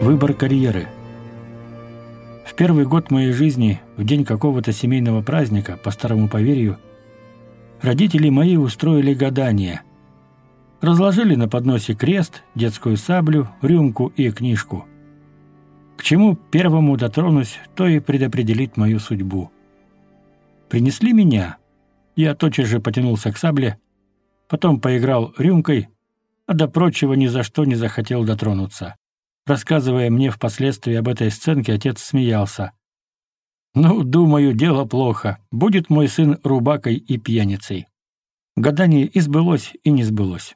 Выбор карьеры. В первый год моей жизни, в день какого-то семейного праздника, по старому поверью, родители мои устроили гадание. Разложили на подносе крест, детскую саблю, рюмку и книжку. К чему первому дотронусь, то и предопределит мою судьбу. Принесли меня. Я тотчас же потянулся к сабле, потом поиграл рюмкой, а до прочего ни за что не захотел дотронуться. Рассказывая мне впоследствии об этой сценке, отец смеялся. «Ну, думаю, дело плохо. Будет мой сын рубакой и пьяницей». Гадание и сбылось, и не сбылось.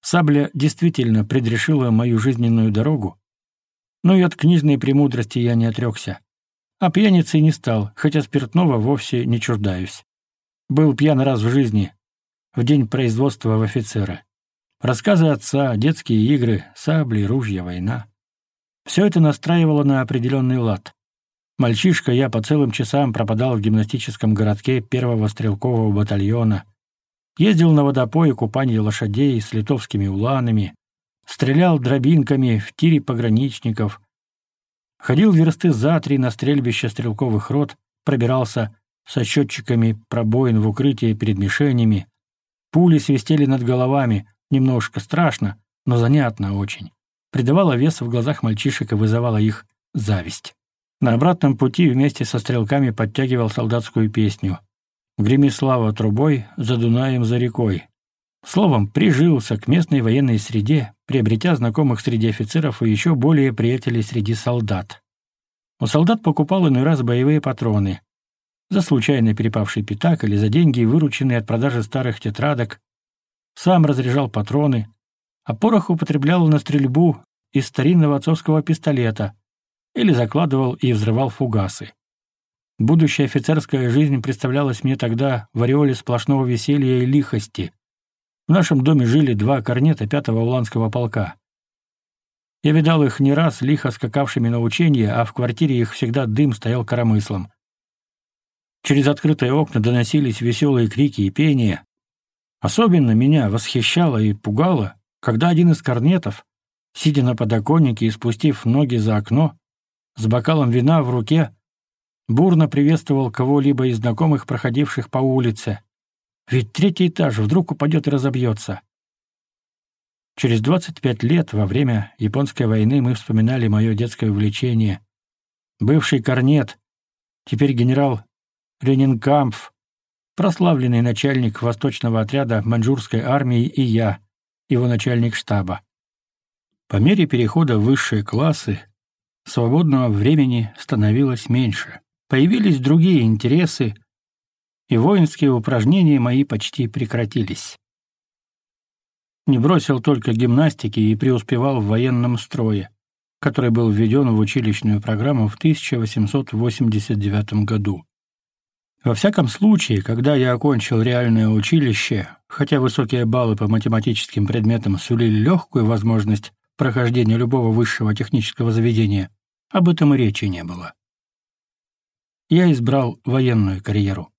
Сабля действительно предрешила мою жизненную дорогу, но и от книжной премудрости я не отрекся. А пьяницей не стал, хотя спиртного вовсе не чурдаюсь. Был пьян раз в жизни, в день производства в офицера. Рассказы отца, детские игры, сабли, ружья, война. Все это настраивало на определенный лад. Мальчишка я по целым часам пропадал в гимнастическом городке первого стрелкового батальона, ездил на водопой и купание лошадей с литовскими уланами, стрелял дробинками в тире пограничников, ходил версты за три на стрельбище стрелковых рот, пробирался со счетчиками пробоин в укрытии перед мишенями, пули свистели над головами — немножко страшно, но занятно очень, придавала веса в глазах мальчишек и вызывала их зависть. На обратном пути вместе со стрелками подтягивал солдатскую песню «Греми слава трубой, за Дунаем, за рекой». Словом, прижился к местной военной среде, приобретя знакомых среди офицеров и еще более приятелей среди солдат. У солдат покупал иной раз боевые патроны. За случайно перепавший пятак или за деньги, вырученные от продажи старых тетрадок, сам разряжал патроны, а порох употреблял на стрельбу из старинного отцовского пистолета или закладывал и взрывал фугасы. Будущая офицерская жизнь представлялась мне тогда в ореоле сплошного веселья и лихости. В нашем доме жили два корнета пятого уланского полка. Я видал их не раз лихо скакавшими на учения, а в квартире их всегда дым стоял коромыслом. Через открытые окна доносились веселые крики и пение, Особенно меня восхищало и пугало, когда один из корнетов, сидя на подоконнике и спустив ноги за окно, с бокалом вина в руке, бурно приветствовал кого-либо из знакомых, проходивших по улице. Ведь третий этаж вдруг упадет и разобьется. Через 25 лет во время Японской войны мы вспоминали мое детское увлечение. Бывший корнет, теперь генерал Ренинкампф, прославленный начальник восточного отряда маньчжурской армии и я, его начальник штаба. По мере перехода в высшие классы свободного времени становилось меньше. Появились другие интересы, и воинские упражнения мои почти прекратились. Не бросил только гимнастики и преуспевал в военном строе, который был введен в училищную программу в 1889 году. Во всяком случае, когда я окончил реальное училище, хотя высокие баллы по математическим предметам сулили легкую возможность прохождения любого высшего технического заведения, об этом и речи не было. Я избрал военную карьеру.